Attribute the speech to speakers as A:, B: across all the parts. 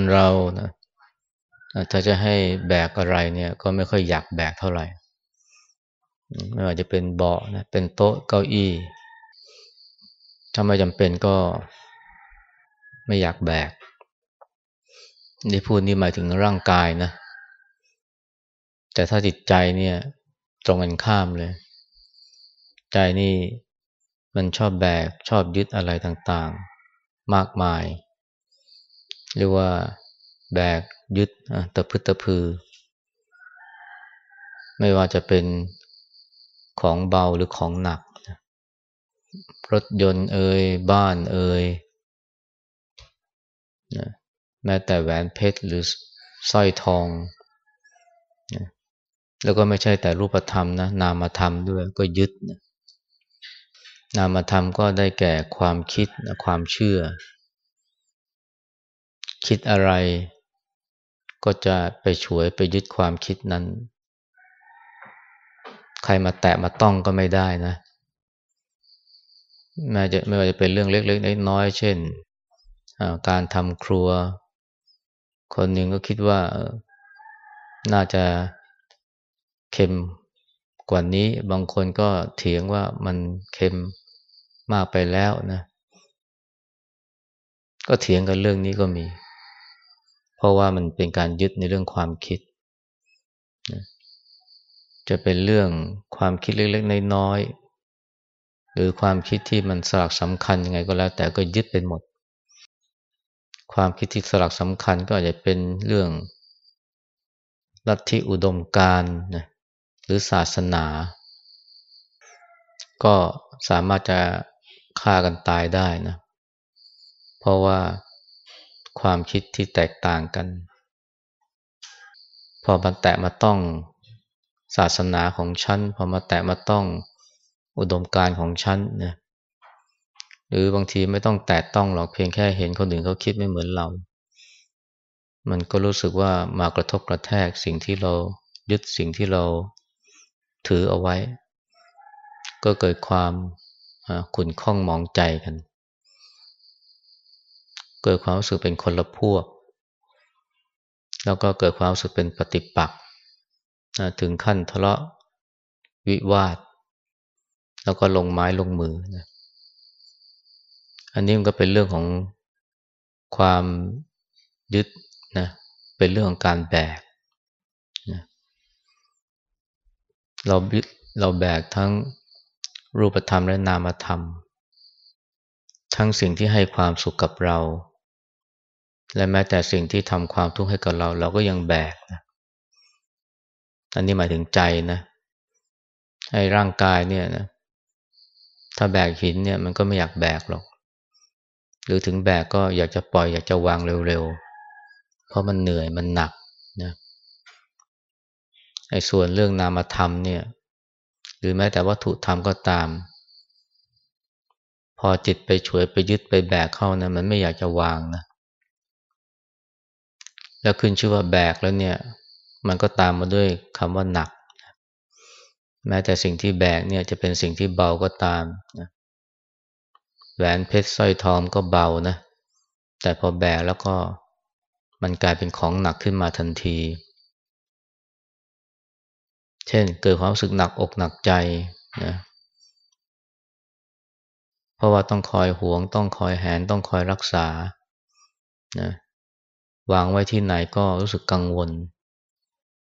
A: คนเรานะถ้าจะให้แบกอะไรเนี่ยก็ไม่ค่อยอยากแบกเท่าไหร่ ไม่ว่าจะเป็นเบาะนะเป็นโต๊ะเก้าอี้ถ้าไม่จำเป็นก็ไม่อยากแบก นี่พูดนี่หมายถึงร่างกายนะ แต่ถ้าจิตใจเนี่ย ตรงกันข้ามเลย ใจนี่มันชอบแบกชอบยึดอะไรต่างๆ มากมาย เรียกว่าแบกยึดตะพึตะพือ ไม่ว่าจะเป็นของเบาหรือของหนัก รถยนต์เอ่ยบ้านเอ่ยแม้แต่แหวนเพชรหรือสร้อยทอง แล้วก็ไม่ใช่แต่รูปธรรมนะ นามธรรมด้วยก็ยึด นามธรรมก็ได้แก่ความคิดความเชื่อ คิดอะไรก็จะไปฉวยไปยึดความคิดนั้น ใครมาแตะมาต้องก็ไม่ได้นะแม้จะไม่ว่าจะเป็นเรื่องเล็กๆน้อยๆเช่น การทำครัว คนหนึ่งก็คิดว่าน่าจะเค็มกว่านี้ บางคนก็เถียงว่ามันเค็มมากไปแล้วนะ ก็เถียงกันเรื่องนี้ก็มี เพราะว่ามันเป็นการยึดในเรื่องความคิดจะเป็นเรื่องความคิดเล็กๆน้อยๆหรือความคิดที่มันสลักสำคัญยังไงก็แล้ว แต่ก็ยึดเป็นหมด ความคิดที่สลักสำคัญก็อาจจะเป็นเรื่องลัทธิอุดมการนะหรือศาสนา ก็สามารถจะฆ่ากันตายได้นะ เพราะว่า ความคิดที่แตกต่างกัน พอมาแตะมาต้องศาสนาของฉัน พอมาแตะมาต้องอุดมการของฉันนะหรือบางทีไม่ต้องแตะต้องหรอกเพียงแค่เห็นคนอื่นเขาคิดไม่เหมือนเรา มันก็รู้สึกว่ามากระทบกระแทกสิ่งที่เรายึดสิ่งที่เราถือเอาไว้ ก็เกิดความขุ่นข้องมองใจกัน เกิดความรู้สึกเป็นคนละพวก แล้วก็เกิดความรู้สึกเป็นปฏิปักษ์ถึงขั้นทะเลาะวิวาท แล้วก็ลงไม้ลงมือนะอันนี้มันก็เป็นเรื่องของความยึดนะเป็นเรื่องของการแบกนะเราเราแบกทั้งรูปธรรมและนามธรรม ทั้งสิ่งที่ให้ความสุขกับเรา และแม้แต่สิ่งที่ทำความทุกข์ให้กับเรา เราก็ยังแบกนะอันนี้หมายถึงใจนะไอ้ร่างกายเนี่ยนะถ้าแบกหินเนี่ยมันก็ไม่อยากแบกหรอก หรือถึงแบกก็อยากจะปล่อยอยากจะวางเร็วๆ เพราะมันเหนื่อยมันหนักนะไอ้ส่วนเรื่องนามธรรมเนี่ย หรือแม้แต่วัตถุธรรมก็ตาม พอจิตไปช่วยไปยึดไปแบกเข้านะมันไม่อยากจะวางนะ แล้วขึ้นชื่อว่าแบกแล้วเนี่ย มันก็ตามมาด้วยคำว่าหนัก แม้แต่สิ่งที่แบกเนี่ยจะเป็นสิ่งที่เบาก็ตามนะแหวนเพชรสร้อยทองก็เบานะ แต่พอแบกแล้วก็มันกลายเป็นของหนักขึ้นมาทันที เช่นเกิดความรู้สึกหนักอกหนักใจนะเพราะว่าต้องคอยหวง ต้องคอยแหนต้องคอยรักษานะ วางไว้ที่ไหนก็รู้สึกกังวล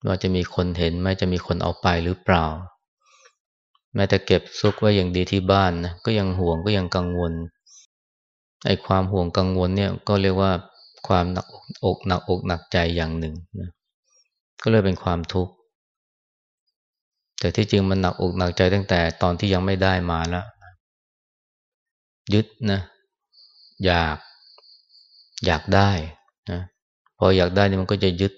A: ว่าจะมีคนเห็นไหมจะมีคนเอาไปหรือเปล่า แม้แต่เก็บซุกไว้อย่างดีที่บ้านนะก็ยังห่วงก็ยังกังวลไอ้ความห่วงกังวลเนี่ยก็เรียกว่าความหนักอกหนักอกหนักใจอย่างหนึ่งนะก็เลยเป็นความทุกข์แต่ที่จริงมันหนักอกหนักใจตั้งแต่ตอนที่ยังไม่ได้มาแล้วยึดนะ อยาก อยากได้ ออยากได้นี่มันก็จะยึด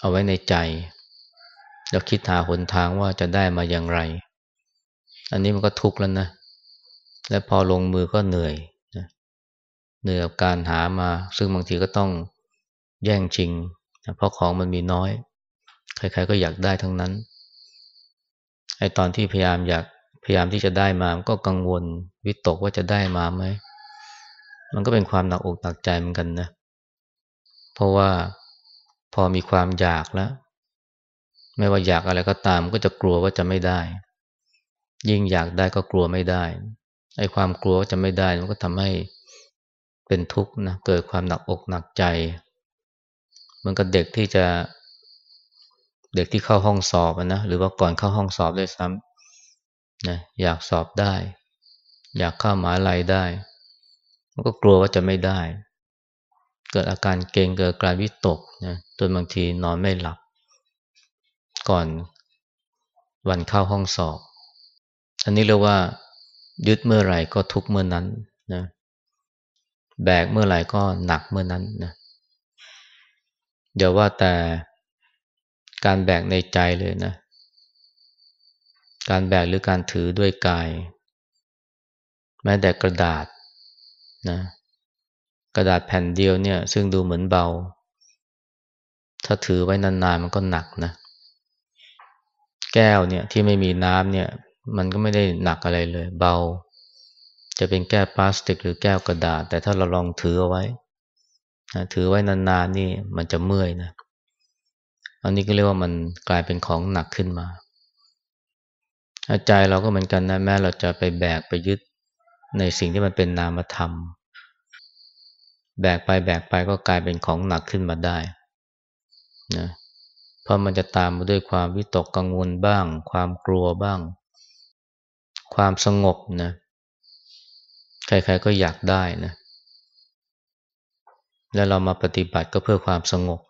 A: เอาไว้ในใจ แล้วคิดหาหนทางว่าจะได้มาอย่างไร อันนี้มันก็ทุกข์แล้วนะ และพอลงมือก็เหนื่อยนะเหนื่อยกับการหามา ซึ่งบางทีก็ต้องแย่งชิงนะเพราะของมันมีน้อย ใครๆก็อยากได้ทั้งนั้น ไอ้ตอนที่พยายามอยากพยายามที่จะได้มามันก็กังวลวิตกว่าจะได้มาไหม มันก็เป็นความหนักอกหนักใจเหมือนกันนะเราะว่าพอมีความอยากแล้ว ไม่ว่าอยากอะไรก็ตามก็จะกลัวว่าจะไม่ได้ ยิ่งอยากได้ก็กลัวไม่ได้ไอ้ความกลัวว่าจะไม่ได้มันก็ทำให้เป็นทุกข์นะเกิดความหนักอกหนักใจมันก็เด็กที่จะเด็กที่เข้าห้องสอบนะหรือว่าก่อนเข้าห้องสอบด้วยซ้ำนะอยากสอบได้ อยากเข้าหมาลัยได้ มันก็กลัวว่าจะไม่ได้ เกิดอาการเกรงเกิดการวิตกนะจนบางทีนอนไม่หลับ ก่อนวันเข้าห้องสอบ อันนี้เรียกว่า ยึดเมื่อไหร่ก็ทุกเมื่อนั้นนะแบกเมื่อไหร่ก็หนักเมื่อนั้นนะเดี๋ยวว่าแต่การแบกในใจเลยนะ การแบกหรือการถือด้วยกาย แม้แต่กระดาษนะ กระดาษแผ่นเดียวเนี่ย ซึ่งดูเหมือนเบา ถ้าถือไว้นานๆมันก็หนักนะ แก้วเนี่ยที่ไม่มีน้ำเนี่ย มันก็ไม่ได้หนักอะไรเลย เบา จะเป็นแก้วพลาสติก หรือแก้วกระดาษ แต่ถ้าเราลองถือเอาไว้นะถือไว้นานๆนี่มันจะเมื่อยนะอันนี้ก็เรียกว่ามันกลายเป็นของหนักขึ้นมาใจเราก็เหมือนกันนะแม้เราจะไปแบกไปยึดในสิ่งที่มันเป็นนามธรรม แบกไปแบกไปก็กลายเป็นของหนักขึ้นมาได้นะเพราะมันจะตามมาด้วยความวิตกกังวลบ้าง ความกลัวบ้าง ความสงบนะใครๆก็อยากได้นะแล้วเรามาปฏิบัติก็เพื่อความสงบ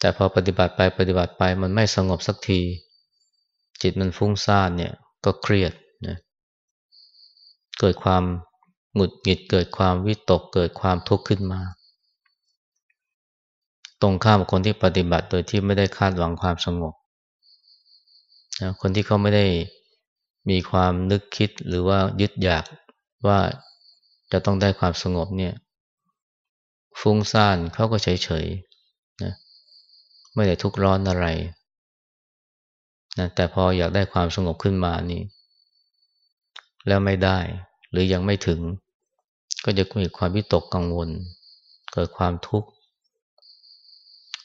A: แต่พอปฏิบัติไปปฏิบัติไปมันไม่สงบสักที จิตมันฟุ้งซ่านเนี่ยก็เครียดนะเกิดความ หงุดหงิดเกิดความวิตกเกิดความทุกข์ขึ้นมา ตรงข้ามคนที่ปฏิบัติโดยที่ไม่ได้คาดหวังความสงบนะคนที่เขาไม่ได้มีความนึกคิดหรือว่ายึดอยากว่าจะต้องได้ความสงบเนี่ย ฟุ้งซ่านเขาก็เฉยๆนะไม่ได้ทุกข์ร้อนอะไรนะแต่พออยากได้ความสงบขึ้นมานี่ แล้วไม่ได้ หรือยังไม่ถึง ก็จะมีความวิตกกังวล เกิดความทุกข์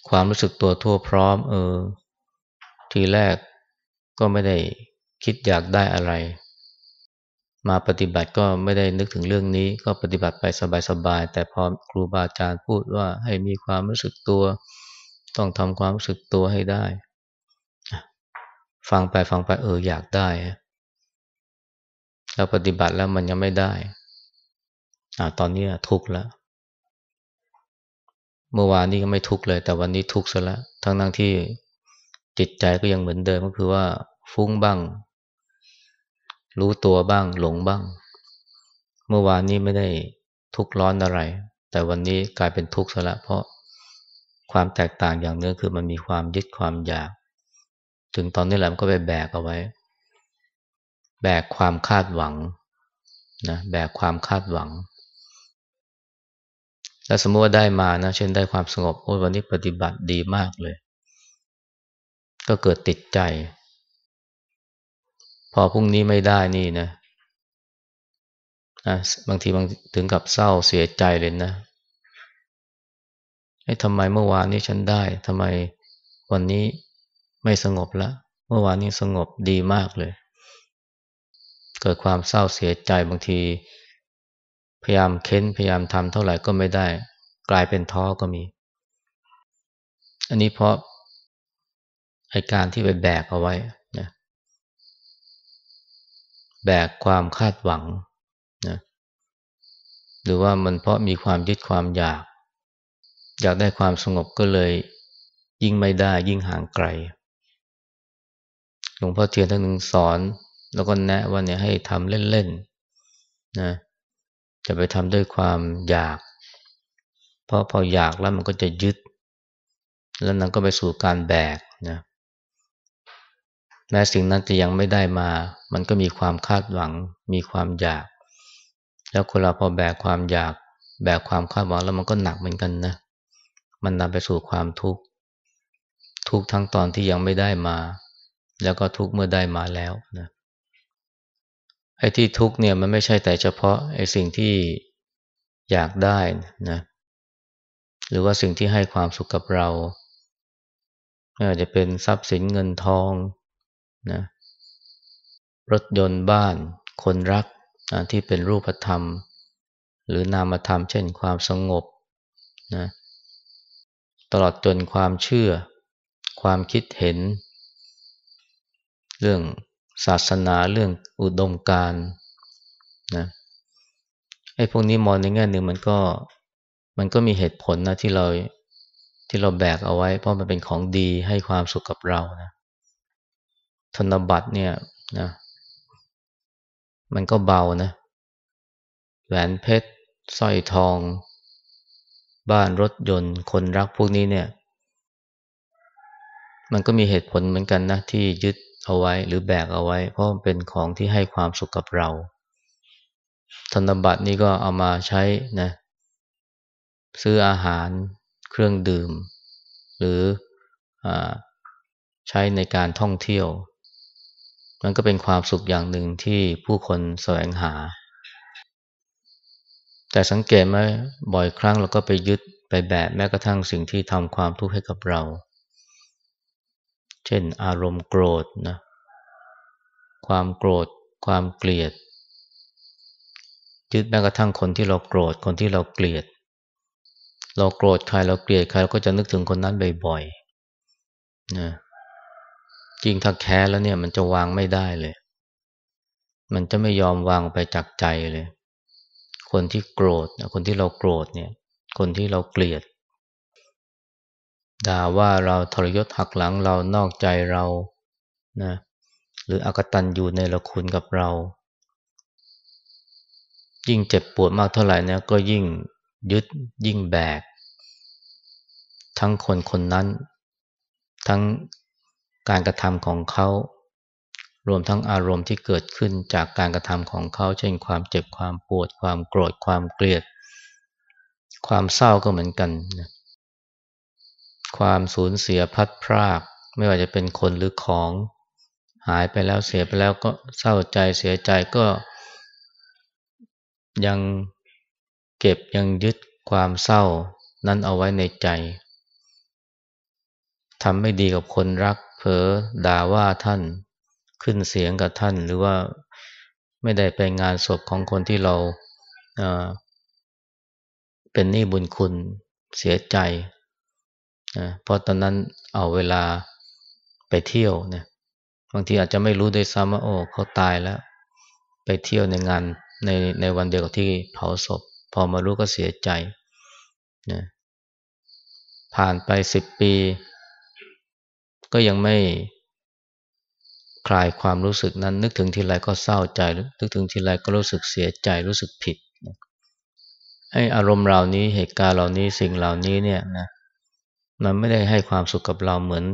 A: ความรู้สึกตัวทั่วพร้อม เออ ทีแรกก็ไม่ได้คิดอยากได้อะไร มาปฏิบัติก็ไม่ได้นึกถึงเรื่องนี้ ก็ปฏิบัติไปสบายๆแต่พอครูบาอาจารย์พูดว่าให้มีความรู้สึกตัว ต้องทำความรู้สึกตัวให้ได้ ฟังไปฟังไปเอออยากได้ แล้วปฏิบัติแล้วมันยังไม่ได้อ่าตอนนี้ทุกข์แล้ว เมื่อวานนี้ก็ไม่ทุกข์เลย แต่วันนี้ทุกข์ซะแล้วทั้งทั้งที่จิตใจก็ยังเหมือนเดิมก็คือว่า ฟุ้งบ้าง รู้ตัวบ้าง หลงบ้าง เมื่อวานนี้ไม่ได้ทุกข์ร้อนอะไร แต่วันนี้กลายเป็นทุกข์ซะแล้วเพราะความแตกต่างอย่างนึงคือมันมีความยึดความอยาก ถึงตอนนี้แหละมันก็ไปแบกเอาไว้ แบกความคาดหวังนะแบกความคาดหวัง แล้วสมมติว่าได้มานะ เช่นได้ความสงบโอ้วันนี้ปฏิบัติดีมากเลย ก็เกิดติดใจ พอพรุ่งนี้ไม่ได้นี่นะนะบางทีบางถึงกับเศร้าเสียใจเลยนะไอ้ทำไมเมื่อวานนี้ฉันได้ทำไมวันนี้ไม่สงบล้วเมื่อวานนี้สงบดีมากเลย เกิดความเศร้าเสียใจบางที พยายามเค้นพยายามทำเท่าไหร่ก็ไม่ได้ กลายเป็นท้อก็มี อันนี้เพราะไอการที่ไปแบกเอาไว้นะแบกความคาดหวังนะหรือว่ามันเพราะมีความยึดความอยาก อยากได้ความสงบก็เลย ยิ่งไม่ได้ยิ่งห่างไกลหลวงพ่อเทียนท่านหนึ่งสอน แล้วก็แนะว่าเนี่ยให้ทำเล่นๆนะจะไปทำด้วยความอยาก เพราะพออยากแล้วมันก็จะยึด แล้วนั้นก็ไปสู่การแบกนะแม้สิ่งนั้นจะยังไม่ได้มา มันก็มีความคาดหวัง มีความอยาก แล้วคนเราพอแบกความอยาก แบกความคาดหวังแล้วมันก็หนักเหมือนกันนะมันนำไปสู่ความทุกข์ทุกทั้งตอนที่ยังไม่ได้มา แล้วก็ทุกเมื่อได้มาแล้วนะ ไอ้ที่ทุกเนี่ยมันไม่ใช่แต่เฉพาะไอ้สิ่งที่อยากได้นะหรือว่าสิ่งที่ให้ความสุขกับเราอาจจะเป็นทรัพย์สินเงินทองนะรถยนต์บ้าน คนรักที่เป็นรูปธรรม หรือนามธรรม เช่นความสงบนะตลอดจนความเชื่อ ความคิดเห็น เรื่อง ศาสนาเรื่องอุดมการนะไอ้พวกนี้มองในแง่หนึ่งมันก็มันก็มีเหตุผลนะที่เราที่เราแบกเอาไว้ เพราะมันเป็นของดีให้ความสุขกับเรานะธนบัตรเนี่ยนะมันก็เบานะแหวนเพชรสร้อยทอง บ้านรถยนต์ คนรักพวกนี้เนี่ย มันก็มีเหตุผลเหมือนกันนะที่ยึด เอาไว้หรือแบกเอาไว้ เพราะมันเป็นของที่ให้ความสุขกับเรา ธนบัตรนี่ก็เอามาใช้นะซื้ออาหารเครื่องดื่ม หรืออใช้ในการท่องเที่ยว มันก็เป็นความสุขอย่างหนึ่งที่ผู้คนแสวงหา แต่สังเกตไหมบ่อยครั้งเราก็ไปยึดไปแบกแม้กระทั่งสิ่งที่ทำความทุกข์ให้กับเรา เช่นอารมณ์โกรธนะความโกรธ ความเกลียดยึดแม้กระทั่งคนที่เราโกรธคนที่เราเกลียด เราโกรธใครเราเกลียดใครเราก็จะนึกถึงคนนั้นบ่อยๆนะจริงถ้าแค้แล้วเนี่ยมันจะวางไม่ได้เลย มันจะไม่ยอมวางไปจากใจเลย คนที่โกรธคนที่เราโกรธเนี่ย คนที่เราเกลียด ด่าว่าเราทรยศหักหลังเรานอกใจเรานะหรืออกตันอยู่ในละคุณกับเรา ยิ่งเจ็บปวดมากเท่าไหร่นะก็ยิ่งยึดยิ่งแบก ทั้งคนคนนั้น ทั้งการกระทำของเขา รวมทั้งอารมณ์ที่เกิดขึ้นจากการกระทำของเขา เช่นความเจ็บความปวดความโกรธความเกลียด ความเศร้าก็เหมือนกันนะ ความสูญเสียพัดพราก ไม่ว่าจะเป็นคนหรือของ หายไปแล้วเสียไปแล้วก็เศร้าใจเสียใจก็ ยังเก็บยังยึดความเศร้านั้นเอาไว้ในใจทำไม่ดีกับคนรัก เผลอด่าว่าท่านขึ้นเสียงกับท่าน หรือว่าไม่ได้ไปงานศพของคนที่เราเป็นหนี้บุญคุณเสียใจ นะเพราะตอนนั้นเอาเวลาไปเที่ยวนะบางทีอาจจะไม่รู้ด้วยซ้ำว่าโอ้เขาตายแล้ว ไปเที่ยวในงานในในวันเดียวกับที่เผาศพ พอมารู้ก็เสียใจนะผ่านไปสิบปี ก็ยังไม่คลายความรู้สึกนั้น นึกถึงทีไรก็เศร้าใจ นึกถึงทีไรก็รู้สึกเสียใจรู้สึกผิดไอ้อารมณ์เหล่านี้เหตุการณ์เหล่านี้สิ่งเหล่านี้เนี่ยนะ มันไม่ได้ให้ความสุขกับเราเหมือน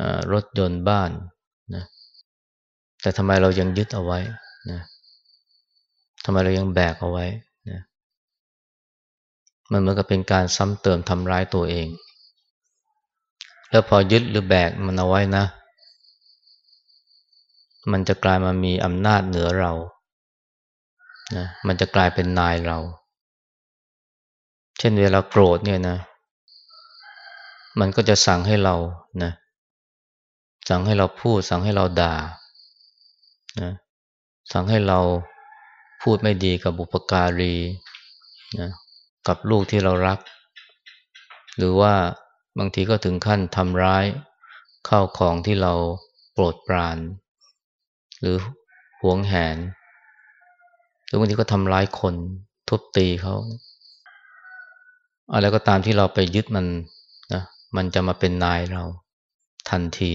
A: อรถยนต์บ้านนะแต่ทำไมเรายังยึดเอาไว้นะทำไมเรายังแบกเอาไว้นะมันเหมือนกับเป็นการซ้ำเติมทำร้ายตัวเอง แล้วพอยึดหรือแบกมันเอาไว้นะ มันจะกลายมามีอำนาจเหนือเรานะมันจะกลายเป็นนายเรา เช่นเวลาโกรธเนี่ยนะ มันก็จะสั่งให้เรานะสั่งให้เราพูด สั่งให้เราด่านะสั่งให้เราพูดไม่ดีกับบุปการีนะกับลูกที่เรารัก หรือว่าบางทีก็ถึงขั้นทำร้ายเข้าของที่เราโปรดปราน หรือหวงแหน หรือบางทีก็ทำร้ายคนทุบตีเขาอะไรก็ตามที่เราไปยึดมัน มันจะมาเป็นนายเราทันที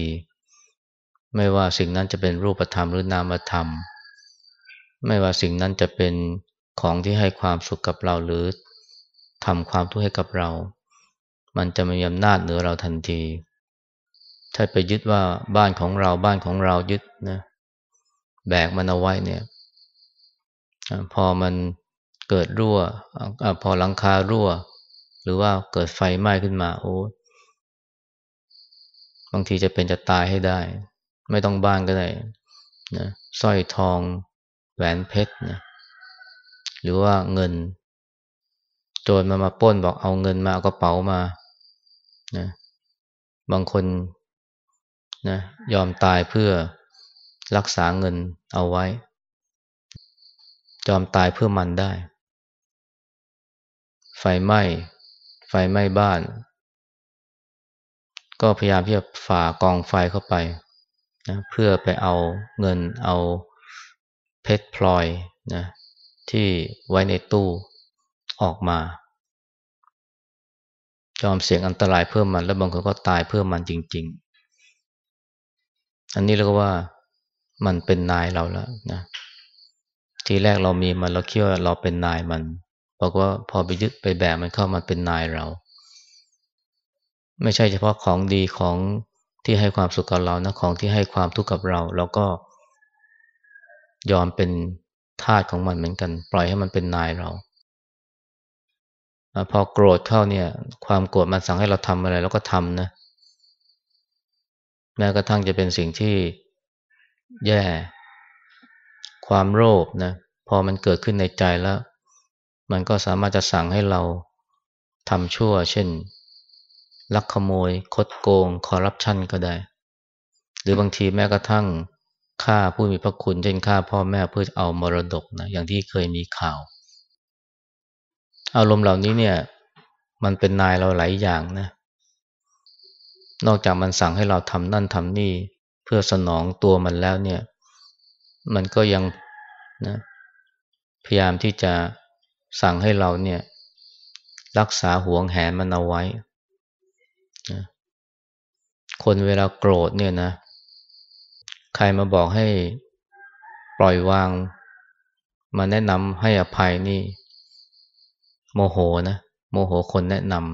A: ไม่ว่าสิ่งนั้นจะเป็นรูปธรรมหรือนามธรรม ไม่ว่าสิ่งนั้นจะเป็นของที่ให้ความสุขกับเราหรือทำความทุกข์ให้กับเรา มันจะมีอำนาจเหนือเราทันที ถ้าไปยึดว่าบ้านของเราบ้านของเรายึดนะแบกมันเอาไว้เนี่ย พอมันเกิดรั่วอพอหลังคารั่ว หรือว่าเกิดไฟไหม้ขึ้นมาโอ้ บางทีจะเป็นจะตายให้ได้ ไม่ต้องบ้านก็ได้นะสร้อยทองแหวนเพชรนะหรือว่าเงิน โจรมามาป้นบอกเอาเงินมาเอากระเป๋ามานะบางคนนะยอมตายเพื่อรักษาเงินเอาไว้ ยอมตายเพื่อมันได้ ไฟไหม้ ไฟไหม้บ้าน ก็พยายามที่จะฝ่ากองไฟเข้าไปนะเพื่อไปเอาเงินเอาเพชรพลอยนะที่ไว้ในตู้ออกมายอมเสี่ยงอันตรายเพื่อมัน แล้วบางคนก็ตายเพื่อมันจริง ๆ อันนี้เรียกว่ามันเป็นนายเราแล้วนะทีแรกเรามีมันเราคิดว่าเราเป็นนายมันบอกว่าพอไปยึดไปแบกมันเข้ามาเป็นนายเรา ไม่ใช่เฉพาะของดีของที่ให้ความสุขกับเรานะของที่ให้ความทุกข์กับเราเราก็ยอมเป็นทาสของมันเหมือนกัน ปล่อยให้มันเป็นนายเรา พอโกรธเข้าเนี่ย ความโกรธมันสั่งให้เราทำอะไรเราก็ทำนะแม้กระทั่งจะเป็นสิ่งที่แย่ ความโลภนะพอมันเกิดขึ้นในใจแล้ว มันก็สามารถจะสั่งให้เราทำชั่ว เช่น ลักขโมย คดโกง คอร์รัปชันก็ได้ หรือบางทีแม้กระทั่งฆ่าผู้มีพระคุณเช่นฆ่าพ่อแม่เพื่อเอามรดกนะอย่างที่เคยมีข่าว อารมณ์เหล่านี้เนี่ย มันเป็นนายเราหลายอย่างนะนอกจากมันสั่งให้เราทำนั่นทำนี่เพื่อสนองตัวมันแล้วเนี่ย มันก็ยังนะพยายามที่จะสั่งให้เราเนี่ย รักษาห่วงแหนมันเอาไว้ คนเวลาโกรธเนี่ยนะ ใครมาบอกให้ปล่อยวาง มาแนะนำให้อภัยนี่ โมโหนะ โมโหคนแนะนำ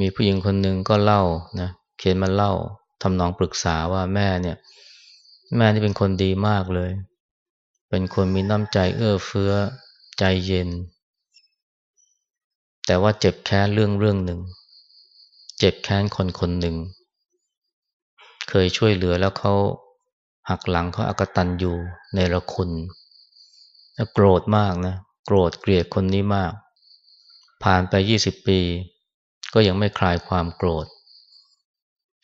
A: มีผู้หญิงคนหนึ่งก็เล่านะเขียนมาเล่าทำนองปรึกษาว่าแม่เนี่ย แม่นี่เป็นคนดีมากเลย เป็นคนมีน้ำใจเอื้อเฟื้อใจเย็น แต่ว่าเจ็บแค้นเรื่องเรื่องหนึ่ง เจ็บแค้นคนคนหนึ่ง เคยช่วยเหลือแล้วเขาหักหลังเขาอากตันอยู่ในละคุณโกรธมากนะ โกรธเกลียดคนนี้มาก ผ่านไปยี่สิบปี ก็ยังไม่คลายความโกรธ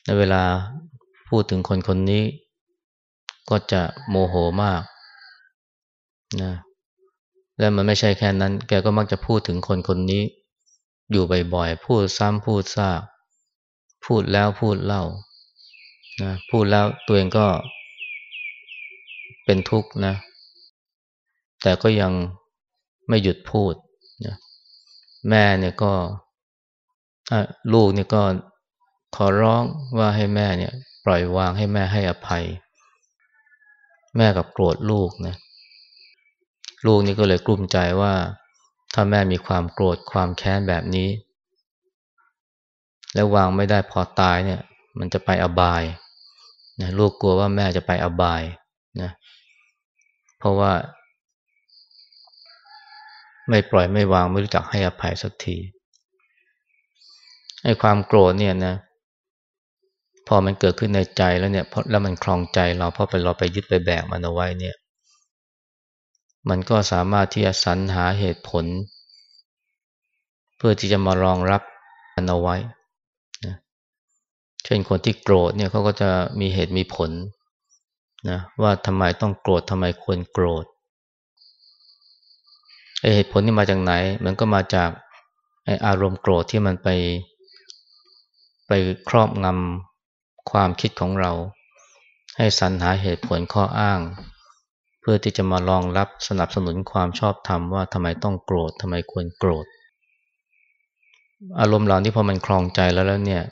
A: ในเวลาพูดถึงคนคนนี้ ก็จะโมโหมากนะและมันไม่ใช่แค่นั้น แกก็มักจะพูดถึงคนคนนี้ อยู่บ่อยๆ พูดซ้ำพูดซาก พูดแล้วพูดเล่านะพูดแล้วตัวเองก็เป็นทุกข์นะ แต่ก็ยังไม่หยุดพูดนะแม่เนี่ยก็ลูกเนี่ยก็ขอร้องว่าให้แม่เนี่ย ปล่อยวางให้แม่ให้อภัย แม่กับโกรธลูกนะลูกนี่ก็เลยกลุ้มใจว่า ถ้าแม่มีความโกรธความแค้นแบบนี้ แล้ววางไม่ได้พอตายเนี่ย มันจะไปอบายนะลูกกลัวว่าแม่จะไปอบายนะเพราะว่าไม่ปล่อยไม่วางไม่รู้จักให้อภัยสักทีไอ้ความโกรธเนี่ยนะ พอมันเกิดขึ้นในใจแล้วเนี่ยเพราะแล้วมันคลองใจเราเพราะไปเราไปยึดไปแบกมันเอาไว้เนี่ย มันก็สามารถที่จะสรรหาเหตุผล เพื่อที่จะมารองรับมันเอาไว้ ช่นคนที่โกรธเนี่ยเขาก็จะมีเหตุมีผลนะว่าทำไมต้องโกรธทำไมควรโกรธไอเหตุผลนี่มาจากไหน มันก็มาจากไออารมณ์โกรธที่มันไป ไปครอบงำความคิดของเรา ให้สรรหาเหตุผลข้ออ้าง เพื่อที่จะมารองรับสนับสนุนความชอบธรรมว่าทำไมต้องโกรธทำไมควรโกรธ อารมณ์เหล่านี้พอมันคลองใจแล้วแล้วเนี่ย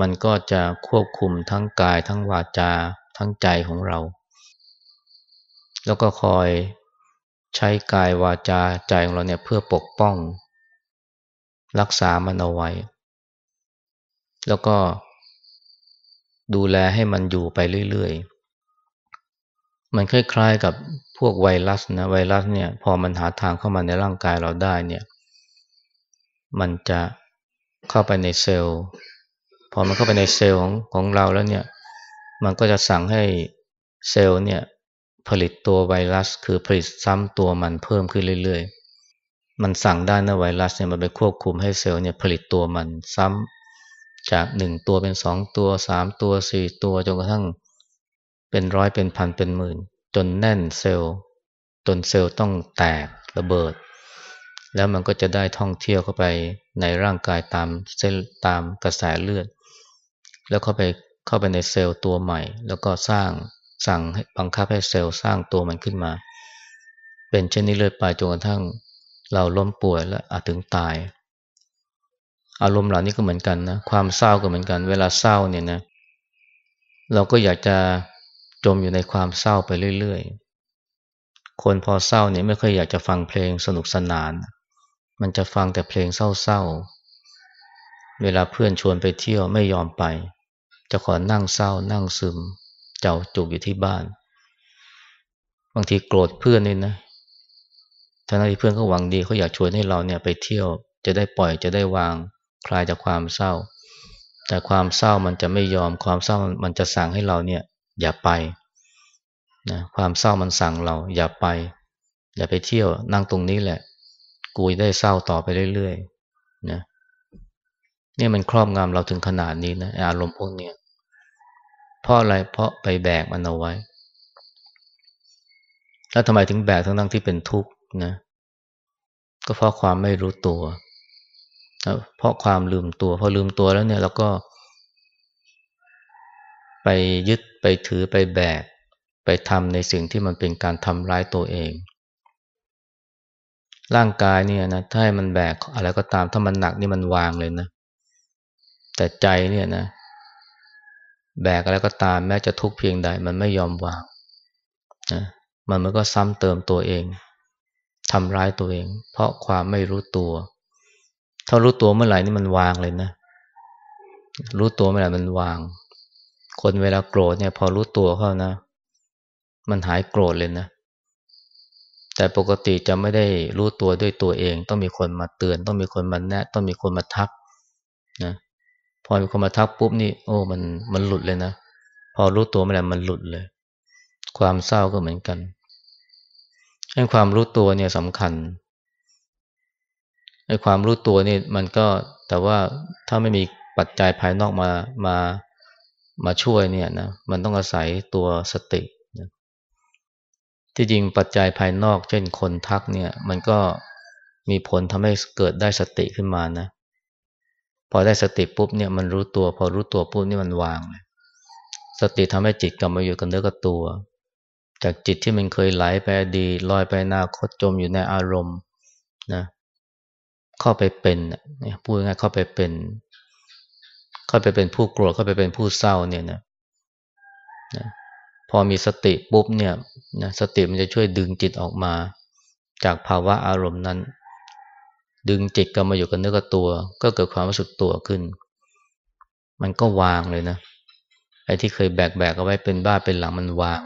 A: มันก็จะควบคุมทั้งกายทั้งวาจาทั้งใจของเรา แล้วก็คอยใช้กายวาจาใจของเราเนี่ยเพื่อปกป้อง รักษามันเอาไว้ แล้วก็ดูแลให้มันอยู่ไปเรื่อยๆ มันคล้ายๆกับพวกไวรัสนะไวรัสเนี่ยพอมันหาทางเข้ามาในร่างกายเราได้เนี่ย มันจะเข้าไปในเซลล์ อมันเข้าไปในเซลล์ของของเราแล้วเนี่ย มันก็จะสั่งให้เซลล์เนี่ยผลิตตัวไวรัส คือผลิตซ้ำตัวมันเพิ่มขึ้นเรื่อยๆ มันสั่งได้นะไวรัสเนี่ยมันไปควบคุมให้เซลล์เนี่ยผลิตตัวมันซ้ำจากหนึ่งตัวเป็นสองตัวสามตัวสี่ตัวจนกระทั่งเป็นร้อยเป็นพันเป็นหมื่น จนแน่นเซลล์จนเซลล์ต้องแตกระเบิด แล้วมันก็จะได้ท่องเที่ยวเข้าไปในร่างกายตามเส้นตามกระแสเลือด แล้วเข้าไปเข้าไปในเซลล์ตัวใหม่ แล้วก็สร้างสั่งบังคับให้เซลล์สร้างตัวมันขึ้นมา เป็นเช่นนี้เลยไปจนกระทั่งเราล้มป่วยและอาจถึงตาย อารมณ์เหล่านี้ก็เหมือนกันนะความเศร้าก็เหมือนกัน เวลาเศร้าเนี่ยนะเราก็อยากจะจมอยู่ในความเศร้าไปเรื่อยๆ คนพอเศร้าเนี่ยไม่เคยอยากจะฟังเพลงสนุกสนาน มันจะฟังแต่เพลงเศร้าๆ เวลาเพื่อนชวนไปเที่ยวไม่ยอมไป จะขอนั่งเศร้านั่งซึม เจ้าจุกอยู่ที่บ้าน บางทีโกรธเพื่อนนี่นะทั้งที่เพื่อนเขาหวังดีเขาอยากชวนให้เราเนี่ยไปเที่ยว จะได้ปล่อยจะได้วางคลายจากความเศร้า แต่ความเศร้ามันจะไม่ยอมความเศร้ามันจะสั่งให้เราเนี่ย อย่าไปนะความเศร้ามันสั่งเรา อย่าไป อย่าไปเที่ยวนั่งตรงนี้แหละ กูได้เศร้าต่อไปเรื่อยๆนะ นี่มันครอบงำเราถึงขนาดนี้นะอารมณ์พวกนี้เพราะอะไรเพราะไปแบกมันเอาไว้ แล้วทำไมถึงแบกทั้งทั้งที่เป็นทุกข์นะ ก็เพราะความไม่รู้ตัว เพราะความลืมตัวพอลืมตัวแล้วเนี่ยเราก็ ไปยึดไปถือไปแบก ไปทำในสิ่งที่มันเป็นการทำร้ายตัวเอง ร่างกายเนี่ยนะถ้าให้มันแบกอะไรก็ตามถ้ามันหนักนี่มันวางเลยนะ แต่ใจเนี่ยนะ แบกอะไรก็ตามแม้จะทุกข์เพียงใด มันไม่ยอมวางนะมันมันก็ซ้ำเติมตัวเองทำร้ายตัวเอง เพราะความไม่รู้ตัว ถ้ารู้ตัวเมื่อไหร่นี่มันวางเลยนะ รู้ตัวเมื่อไหร่มันวาง คนเวลาโกรธเนี่ย พอรู้ตัวเข้านะ มันหายโกรธเลยนะ แต่ปกติจะไม่ได้รู้ตัวด้วยตัวเอง ต้องมีคนมาเตือน ต้องมีคนมาแนะ ต้องมีคนมาทัก พอมีคนมาทักปุ๊บนี่โอ้มันมันหลุดเลยนะ พอรู้ตัวไม่ได้มันหลุดเลย ความเศร้าก็เหมือนกันให้ความรู้ตัวเนี่ยสำคัญไอ้ความรู้ตัวนี่มันก็แต่ว่าถ้าไม่มีปัจจัยภายนอกมามามาช่วยเนี่ยนะมันต้องอาศัยตัวสตินะที่จริงปัจจัยภายนอก เช่นคนทักเนี่ย มันก็มีผลทำให้เกิดได้สติขึ้นมานะ พอได้สติปุ๊บเนี่ยมันรู้ตัว พอรู้ตัวปุ๊บนี่มันวางเลยสติทำให้จิตกลับมาอยู่กับเนื้อกับตัว จากจิตที่มันเคยไหลไปอดีตลอยไปอนาคตจมอยู่ในอารมณ์นะเข้าไปเป็นเนี่ยพูดง่ายเข้าไปเป็น เข้าไปเป็นผู้โกรธเข้าไปเป็นผู้เศร้าเนี่ยนะนะพอมีสติปุ๊บเนี่ยนะสติมันจะช่วยดึงจิตออกมา จากภาวะอารมณ์นั้น ดึงจิตกลับมาอยู่กับเนื้อกับตัว ก็เกิดความรู้สึกตัวขึ้น มันก็วางเลยนะไอ้ที่เคยแบกแบกเอาไว้เป็นบ้าเป็นหลังมันวาง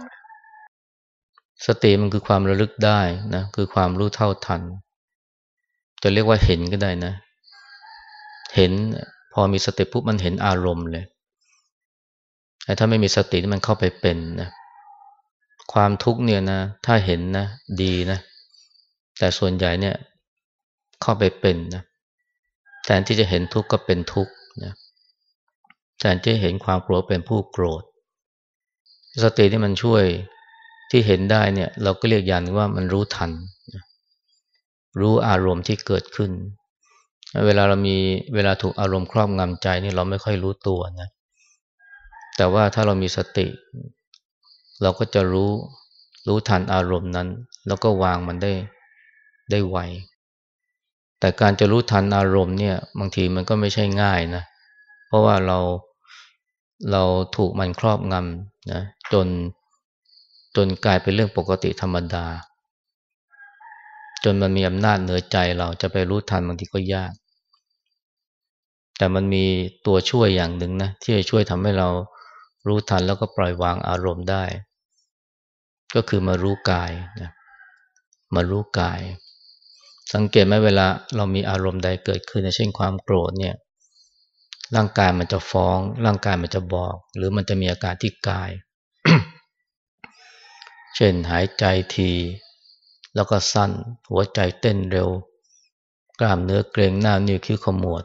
A: สติมันคือความระลึกได้นะคือความรู้เท่าทัน จะเรียกว่าเห็นก็ได้นะ เห็นพอมีสติปุ๊บมันเห็นอารมณ์เลยแต่ถ้าไม่มีสติมันเข้าไปเป็นนะความทุกข์เนี่ยนะ ถ้าเห็นนะ ดีนะ แต่ส่วนใหญ่เนี่ย เข้าไปเป็นนะแทนที่จะเห็นทุกข์ก็เป็นทุกข์นะแทนที่จะเห็นความโกรธเป็นผู้โกรธ สติที่มันช่วยที่เห็นได้เนี่ยเราก็เรียกยันว่ามันรู้ทันนะรู้อารมณ์ที่เกิดขึ้น เวลาเรามีเวลาถูกอารมณ์ครอบงำใจนี่เราไม่ค่อยรู้ตัวนะแต่ว่าถ้าเรามีสติ เราก็จะรู้รู้ทันอารมณ์นั้น แล้วก็วางมันได้ได้ไว แต่การจะรู้ทันอารมณ์เนี่ยบางทีมันก็ไม่ใช่ง่ายนะ เพราะว่าเราเราถูกมันครอบงำนะจนจนกลายเป็นเรื่องปกติธรรมดา จนมันมีอำนาจเหนือใจเราจะไปรู้ทันบางทีก็ยาก แต่มันมีตัวช่วยอย่างหนึ่งนะที่จะช่วยทำให้เรารู้ทันแล้วก็ปล่อยวางอารมณ์ได้ ก็คือมารู้กายนะมารู้กาย สังเกตไหมเวลาเรามีอารมณ์ใดเกิดขึ้นเช่นความโกรธเนี่ยร่างกายมันจะฟ้อง ร่างกายมันจะบอก หรือมันจะมีอาการที่กาย เช่นหายใจที แล้วก็สั้น หัวใจเต้นเร็ว กล้ามเนื้อเกรงหน้านิ้วคิ้วขมวด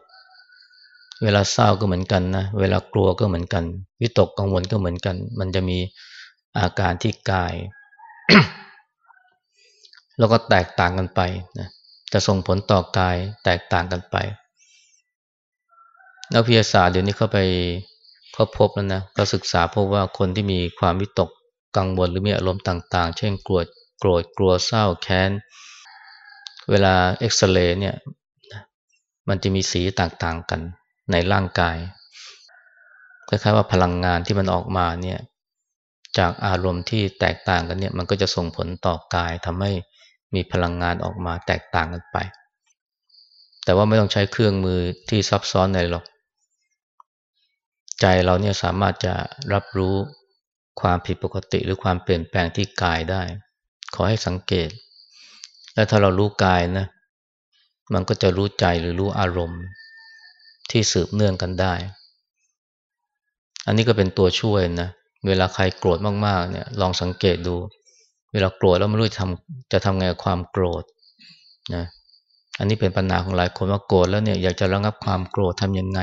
A: เวลาเศร้าก็เหมือนกันนะ เวลากลัวก็เหมือนกัน วิตกกังวลก็เหมือนกัน มันจะมีอาการที่กาย แล้วก็แตกต่างกันไปนะ จะส่งผลต่อกายแตกต่างกันไป นักวิทยาศาสตร์เดี๋ยวนี้เขาไปเขาพบแล้วนะเขาศึกษาพบว่าคนที่มีความวิตกกังวลหรือมีอารมณ์ต่างๆ เช่นกลัวโกรธกลัวเศร้าแค้น เวลาเอ็กซเรย์เนี่ยมันจะมีสีต่างๆกันในร่างกายคล้ายๆว่าพลังงานที่มันออกมาเนี่ยจากอารมณ์ที่แตกต่างกันเนี่ยมันก็จะส่งผลต่อกายทำให้ มีพลังงานออกมาแตกต่างกันไป แต่ว่าไม่ต้องใช้เครื่องมือที่ซับซ้อนอะไรหรอก ใจเราเนี่ยสามารถจะรับรู้ความผิดปกติหรือความเปลี่ยนแปลงที่กายได้ ขอให้สังเกต และถ้าเรารู้กายนะ มันก็จะรู้ใจหรือรู้อารมณ์ ที่สืบเนื่องกันได้ อันนี้ก็เป็นตัวช่วยนะ เวลาใครโกรธมากๆเนี่ยลองสังเกตดู เวลาโกรธแล้วไม่รู้จะทำจะทำไงกับความโกรธนะอันนี้เป็นปัญหาของหลายคนว่าโกรธแล้วเนี่ยอยากจะระงับความโกรธทำยังไง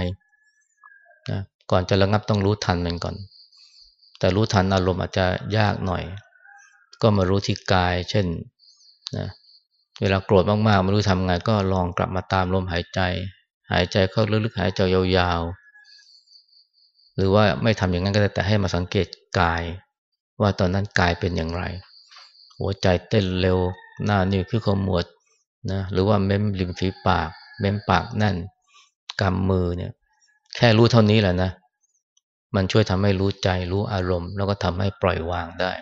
A: นะก่อนจะระงับต้องรู้ทันมันก่อน แต่รู้ทันอารมณ์อาจจะยากหน่อย ก็มารู้ที่กาย เช่นนะเวลาโกรธมากๆไม่รู้ทำไงก็ลองกลับมาตามลมหายใจ หายใจเข้าลึกๆหายใจยาวๆ หรือว่าไม่ทำอย่างนั้นก็ได้แต่ให้มาสังเกตกาย ว่าตอนนั้นกายเป็นอย่างไร หัวใจเต้นเร็ว หน้านิ้วคือขมวดนะหรือว่าเม้มริมฝีปาก เม้มปากแน่นกำมือเนี่ยแค่รู้เท่านี้แหละนะ มันช่วยทำให้รู้ใจรู้อารมณ์ แล้วก็ทำให้ปล่อยวางได้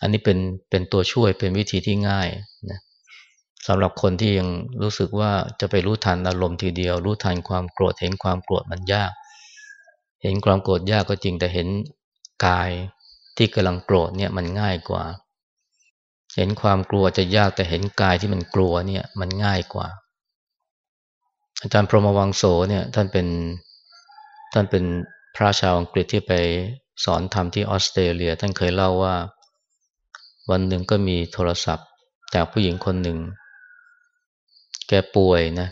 A: อันนี้เป็นเป็นตัวช่วยเป็นวิธีที่ง่ายนะสำหรับคนที่ยังรู้สึกว่าจะไปรู้ทันอารมณ์ทีเดียว รู้ทันความโกรธเห็นความโกรธมันยาก เห็นความโกรธยากก็จริงแต่เห็นกายที่กำลังโกรธเนี่ยมันง่ายกว่า เห็นความกลัวจะยากแต่เห็นกายที่มันกลัวเนี่ยมันง่ายกว่า อาจารย์พรหมวังโสเนี่ยท่านเป็นท่านเป็นพระชาวอังกฤษที่ไปสอนธรรมที่ออสเตรเลีย ท่านเคยเล่าว่า วันหนึ่งก็มีโทรศัพท์จากผู้หญิงคนหนึ่ง แกป่วยนะ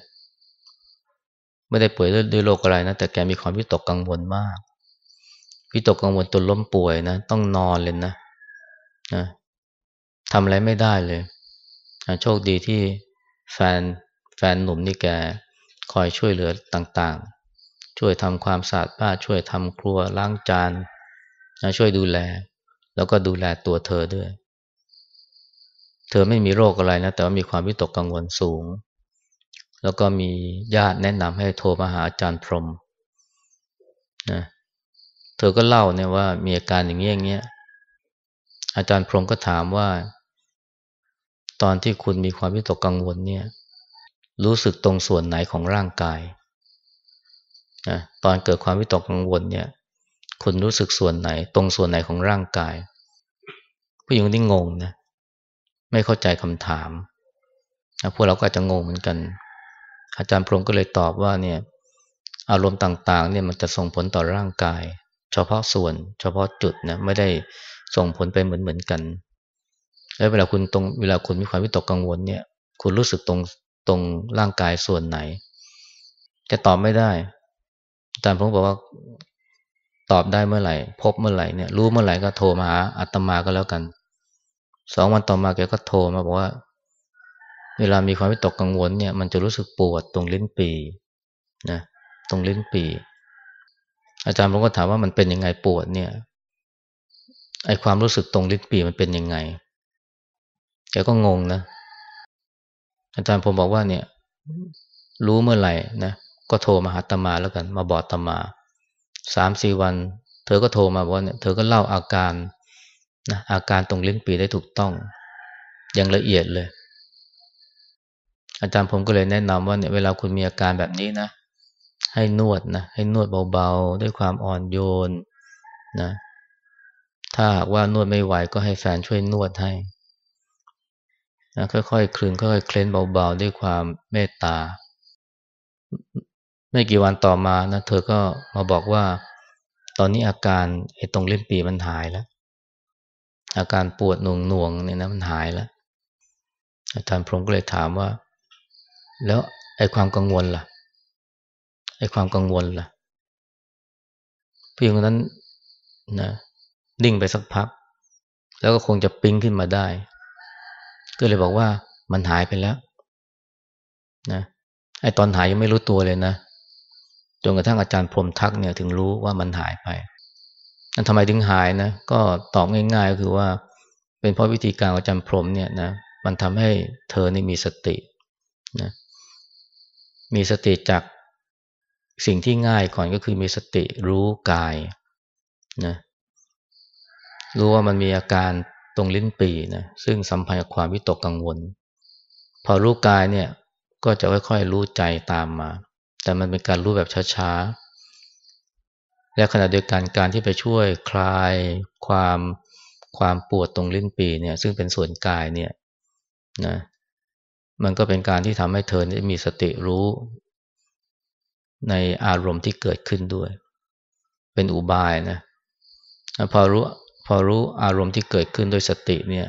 A: ไม่ได้ป่วยด้วยโรคอะไรนะ แต่แกมีความวิตกกังวลมาก วิตกกังวลจนล้มป่วยนะ ต้องนอนเลยนะนะ ทำอะไรไม่ได้เลยโชคดีที่แฟนแฟนหนุ่มนี่แกคอยช่วยเหลือต่างๆ ช่วยทำความสะอาดบ้านช่วยทำครัวล้างจานช่วยดูแล แล้วก็ดูแลตัวเธอด้วย เธอไม่มีโรคอะไรนะ แต่ว่ามีความวิตกกังวลสูง แล้วก็มีญาติแนะนำให้โทรมาหาอาจารย์พรมนะเธอก็เล่าเนี่ยว่ามีอาการอย่างเงี้ยอย่างเงี้ยอาจารย์พรมก็ถามว่า ตอนที่คุณมีความวิตกกังวลเนี่ย รู้สึกตรงส่วนไหนของร่างกายนะตอนเกิดความวิตกกังวลเนี่ย คุณรู้สึกส่วนไหน ตรงส่วนไหนของร่างกาย ผู้หญิงคนนี้งงนะ ไม่เข้าใจคำถามพวกเราก็อาจจะงงเหมือนกัน อาจารย์พรมก็เลยตอบว่าเนี่ย อารมณ์ต่างๆ เนี่ยมันจะส่งผลต่อร่างกาย เฉพาะส่วน เฉพาะจุดนะไม่ได้ส่งผลไปเหมือนเหมือนกัน แล้วเวลาคุณตรงเวลาคุณมีความวิตกกังวลเนี่ย คุณรู้สึกตรงตรงร่างกายส่วนไหน จะตอบไม่ได้อาจารย์พรมบอกว่าตอบได้เมื่อไหร่ พบเมื่อไหร่เนี่ย รู้เมื่อไหร่ก็โทรมาหาอาตมาก็แล้วกันสองวันต่อมาแกก็โทรมาบอกว่า เวลามีความวิตกกังวลเนี่ย มันจะรู้สึกปวดตรงลิ้นปีนะตรงลิ้นปีอาจารย์ผมก็ถามว่ามันเป็นยังไงปวดเนี่ยไอความรู้สึกตรงลิ้นปีมันเป็นยังไง กก็งงนะ อาจารย์ผมบอกว่าเนี่ย รู้เมื่อไหร่นะก็โทรมาหาตมาแล้วกัน มาบอกตมาสามสี่วัน เธอก็โทรมาบอกว่าเนี่ยเธอก็เล่าอาการนะอาการตรงลิ้นปีได้ถูกต้อง อย่างละเอียดเลย อาจารย์ผมก็เลยแนะนำว่าเนี่ยเวลาคุณมีอาการแบบนี้นะ ให้นวดนะให้นวดเบาๆ ด้วยความอ่อนโยนนะถ้าหากว่านวดไม่ไหวก็ให้แฟนช่วยนวดให้ ค่อยๆคลึงค่อยๆเคล้นเบาๆ ด้วยความเมตตา ไม่กี่วันต่อมานะเธอก็มาบอกว่า ตอนนี้อาการไอ้ตรงเล่นปีมันหายแล้ว อาการปวดหน่วงๆเนี่ยนะมันหายแล้วอาจารย์พรมก็เลยถามว่า แล้วไอ้ความกังวลล่ะไอ้ความกังวลล่ะผู้หญิงคนนั้นนะนิ่งไปสักพัก แล้วก็คงจะปิ้งขึ้นมาได้ ก็เลยบอกว่ามันหายไปแล้วนะไอตอนหายยังไม่รู้ตัวเลยนะจนกระทั่งอาจารย์พรมทักเนี่ยถึงรู้ว่ามันหายไปนั่นทำไมถึงหายนะก็ตอบง่ายๆก็คือว่า เป็นเพราะวิธีการอาจารย์พรมเนี่ยนะมันทำให้เธอนี่มีสตินะมีสติจากสิ่งที่ง่ายก่อนก็คือมีสติรู้กายนะรู้ว่ามันมีอาการ ตรงลิ้นปีนะซึ่งสัมพันธ์กับความวิตกกังวล พอรู้กายเนี่ยก็จะค่อยๆรู้ใจตามมา แต่มันเป็นการรู้แบบช้าๆ และขณะเดียวกันการที่ไปช่วยคลายความความปวดตรงลิ้นปีเนี่ยซึ่งเป็นส่วนกายเนี่ยนะมันก็เป็นการที่ทำให้เธอได้มีสติรู้ ในอารมณ์ที่เกิดขึ้นด้วย เป็นอุบายนะพอรู้ พอรู้อารมณ์ที่เกิดขึ้นโดยสติเนี่ย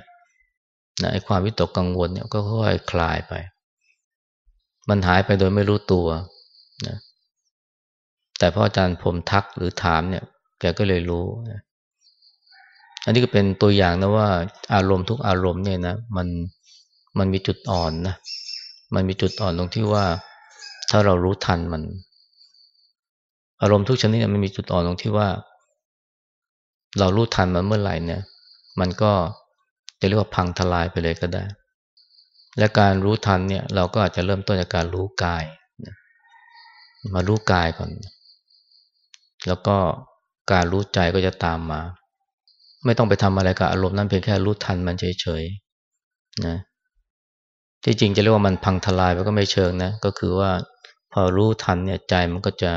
A: นะไอ้ความวิตกกังวลเนี่ยก็ค่อยคลายไป มันหายไปโดยไม่รู้ตัวนะแต่พออาจารย์ผมทักหรือถามเนี่ยแกก็เลยรู้นะอันนี้ก็เป็นตัวอย่างนะว่าอารมณ์ทุกอารมณ์เนี่ยนะมันมันมีจุดอ่อนนะมันมีจุดอ่อนตรงที่ว่า ถ้าเรารู้ทันมัน อารมณ์ทุกชนิดเนี่ยมันมีจุดอ่อนตรงที่ว่า เรารู้ทันมันเมื่อไหร่เนี่ย มันก็จะเรียกว่าพังทลายไปเลยก็ได้ และการรู้ทันเนี่ย เราก็อาจจะเริ่มต้นจากการรู้กาย มารู้กายก่อน แล้วก็การรู้ใจก็จะตามมา ไม่ต้องไปทำอะไรกับอารมณ์นั้นเพียงแค่รู้ทันมันเฉยๆนะที่จริงจะเรียกว่ามันพังทลายไปก็ไม่เชิงนะ ก็คือว่าพอรู้ทันเนี่ยใจมันก็จะ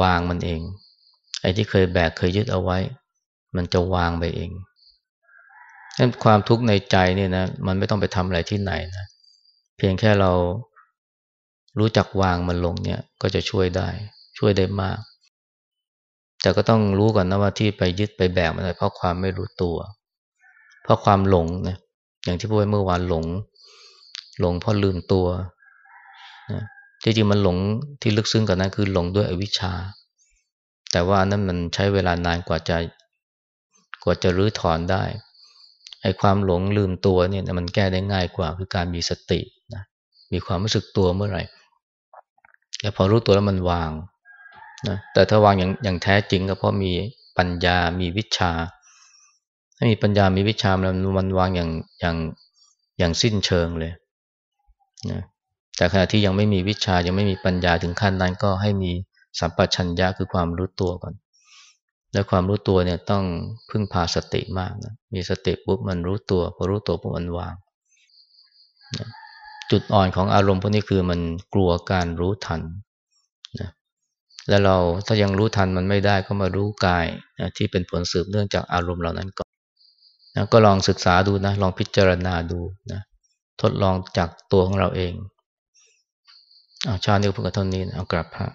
A: วางมันเอง ไอ้ที่เคยแบกเคยยึดเอาไว้ มันจะวางไปเองนั้นความทุกข์ในใจเนี่ยนะมันไม่ต้องไปทำอะไรที่ไหนนะเพียงแค่เรารู้จักวางมันลงเนี่ย ก็จะช่วยได้ ช่วยได้มาก แต่ก็ต้องรู้ก่อนนะว่าที่ไปยึดไปแบกมันเพราะความไม่รู้ตัว เพราะความหลงนะอย่างที่พูดไว้เมื่อวานหลง หลงเพราะลืมตัวนะจริงๆมันหลงที่ลึกซึ้งกว่านั้นคือหลงด้วยอวิชชา แต่ว่านั้นมันใช้เวลานานกว่าจะ กว่าจะรื้อถอนได้ไอ้ความหลงลืมตัวเนี่ยมันแก้ได้ง่ายกว่าคือการมีสตินะมีความรู้สึกตัวเมื่อไหร่แล้วพอรู้ตัวแล้วมันวางนะแต่ถ้าวางอย่างอย่างแท้จริงก็เพราะมีปัญญา มีวิชา ถ้ามีปัญญา มีวิชามันมันวางอย่างอย่างอย่างสิ้นเชิงเลยนะแต่ขณะที่ยังไม่มีวิชายังไม่มีปัญญาถึงขั้นนั้นก็ให้มีสัมปชัญญะคือความรู้ตัวก่อน และความรู้ตัวเนี่ยต้องพึ่งพาสติมากนะมีสติปุ๊บมันรู้ตัวพอรู้ตัวปุ๊บมันวางนะจุดอ่อนของอารมณ์พวกนี้คือมันกลัวการรู้ทันนะแล้วเราถ้ายังรู้ทันมันไม่ได้ก็มารู้กายนะที่เป็นผลสืบเนื่องจากอารมณ์เหล่านั้นก่อนนะก็ลองศึกษาดูนะลองพิจารณาดูนะทดลองจากตัวของเราเองเอาชาตินี้เพื่อเท่านี้นะเอากลับพระ